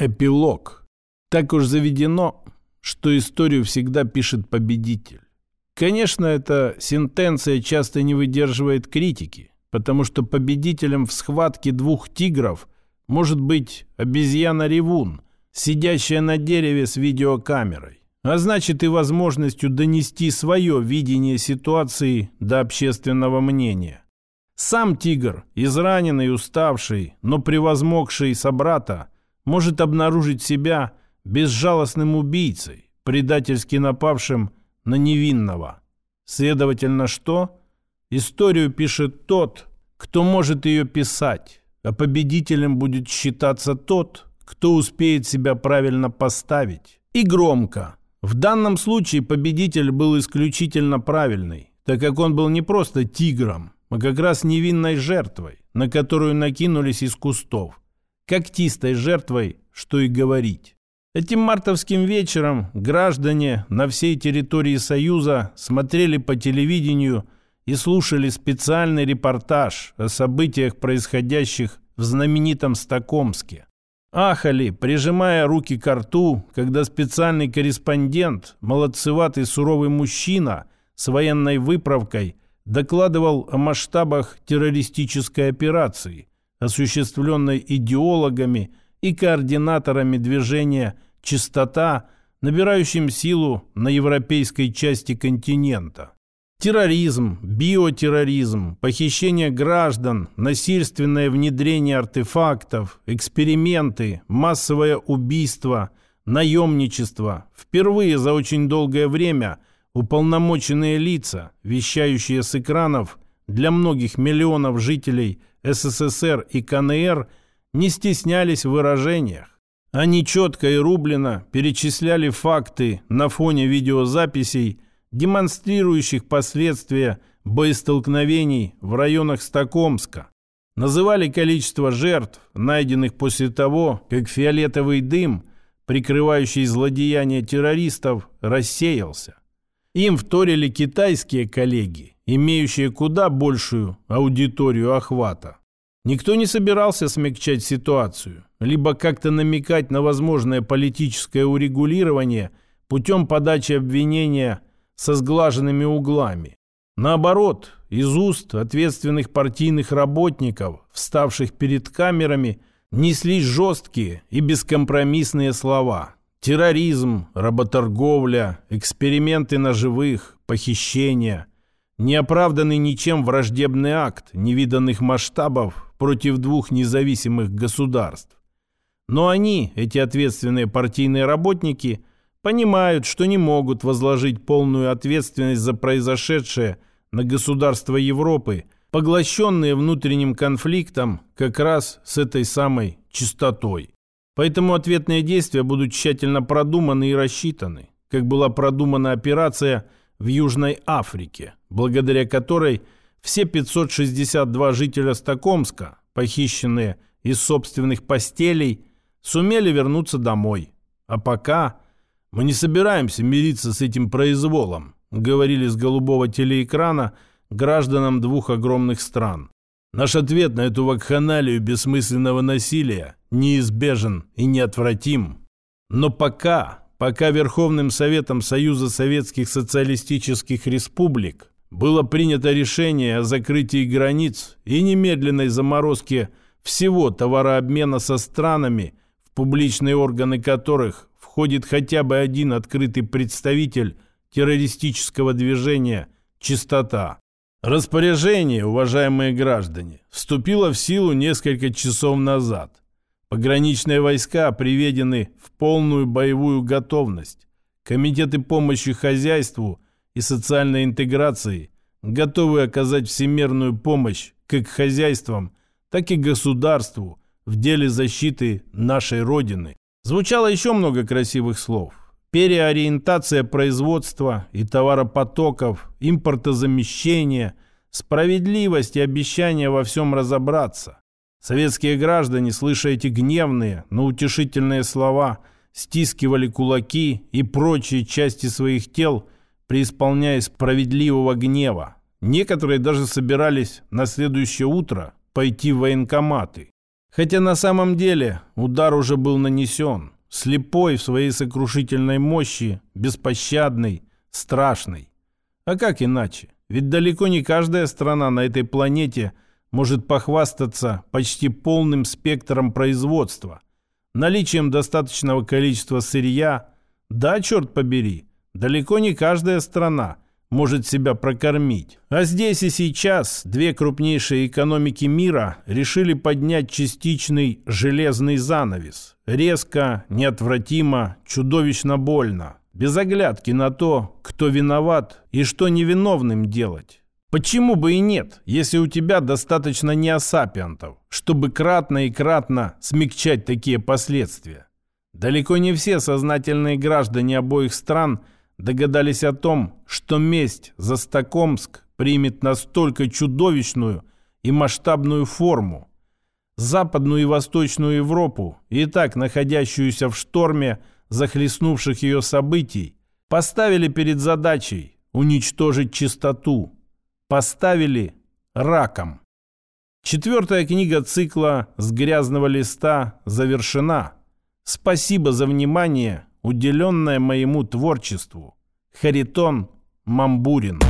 Эпилог. Так уж заведено, что историю всегда пишет победитель. Конечно, эта сентенция часто не выдерживает критики, потому что победителем в схватке двух тигров может быть обезьяна-ревун, сидящая на дереве с видеокамерой, а значит и возможностью донести свое видение ситуации до общественного мнения. Сам тигр, израненный, уставший, но превозмогший собрата – может обнаружить себя безжалостным убийцей, предательски напавшим на невинного. Следовательно, что? Историю пишет тот, кто может ее писать, а победителем будет считаться тот, кто успеет себя правильно поставить. И громко. В данном случае победитель был исключительно правильный, так как он был не просто тигром, а как раз невинной жертвой, на которую накинулись из кустов когтистой жертвой, что и говорить. Этим мартовским вечером граждане на всей территории Союза смотрели по телевидению и слушали специальный репортаж о событиях, происходящих в знаменитом Стокомске. Ахали, прижимая руки к рту, когда специальный корреспондент, молодцеватый суровый мужчина с военной выправкой, докладывал о масштабах террористической операции, осуществленной идеологами и координаторами движения «Чистота», набирающим силу на европейской части континента. Терроризм, биотерроризм, похищение граждан, насильственное внедрение артефактов, эксперименты, массовое убийство, наемничество. Впервые за очень долгое время уполномоченные лица, вещающие с экранов для многих миллионов жителей СССР и КНР не стеснялись в выражениях. Они четко и рублено перечисляли факты на фоне видеозаписей, демонстрирующих последствия боестолкновений в районах Стокомска. Называли количество жертв, найденных после того, как фиолетовый дым, прикрывающий злодеяния террористов, рассеялся. Им вторили китайские коллеги, имеющие куда большую аудиторию охвата. Никто не собирался смягчать ситуацию, либо как-то намекать на возможное политическое урегулирование путем подачи обвинения со сглаженными углами. Наоборот, из уст ответственных партийных работников, вставших перед камерами, неслись жесткие и бескомпромиссные слова. Терроризм, работорговля, эксперименты на живых, похищения – Неоправданный ничем враждебный акт невиданных масштабов против двух независимых государств. Но они, эти ответственные партийные работники, понимают, что не могут возложить полную ответственность за произошедшее на государства Европы, поглощенные внутренним конфликтом как раз с этой самой чистотой. Поэтому ответные действия будут тщательно продуманы и рассчитаны, как была продумана операция – в Южной Африке, благодаря которой все 562 жителя Стокомска, похищенные из собственных постелей, сумели вернуться домой. А пока мы не собираемся мириться с этим произволом, говорили с голубого телеэкрана гражданам двух огромных стран. Наш ответ на эту вакханалию бессмысленного насилия неизбежен и неотвратим. Но пока пока Верховным Советом Союза Советских Социалистических Республик было принято решение о закрытии границ и немедленной заморозке всего товарообмена со странами, в публичные органы которых входит хотя бы один открытый представитель террористического движения «Чистота». Распоряжение, уважаемые граждане, вступило в силу несколько часов назад. Пограничные войска приведены в полную боевую готовность. Комитеты помощи хозяйству и социальной интеграции готовы оказать всемирную помощь как хозяйствам, так и государству в деле защиты нашей Родины. Звучало еще много красивых слов. Переориентация производства и товаропотоков, импортозамещение, справедливость и обещание во всем разобраться. Советские граждане, слыша эти гневные, но утешительные слова, стискивали кулаки и прочие части своих тел, преисполняясь справедливого гнева. Некоторые даже собирались на следующее утро пойти в военкоматы. Хотя на самом деле удар уже был нанесен. Слепой в своей сокрушительной мощи, беспощадный, страшный. А как иначе? Ведь далеко не каждая страна на этой планете может похвастаться почти полным спектром производства, наличием достаточного количества сырья. Да, черт побери, далеко не каждая страна может себя прокормить. А здесь и сейчас две крупнейшие экономики мира решили поднять частичный железный занавес. Резко, неотвратимо, чудовищно больно без оглядки на то, кто виноват и что невиновным делать. Почему бы и нет, если у тебя достаточно неосапиантов, чтобы кратно и кратно смягчать такие последствия? Далеко не все сознательные граждане обоих стран догадались о том, что месть за Стокомск примет настолько чудовищную и масштабную форму. Западную и Восточную Европу, и так находящуюся в шторме, захлестнувших ее событий, поставили перед задачей уничтожить чистоту. Поставили раком. Четвертая книга цикла «С грязного листа» завершена. Спасибо за внимание, уделенное моему творчеству. Харитон Мамбурин.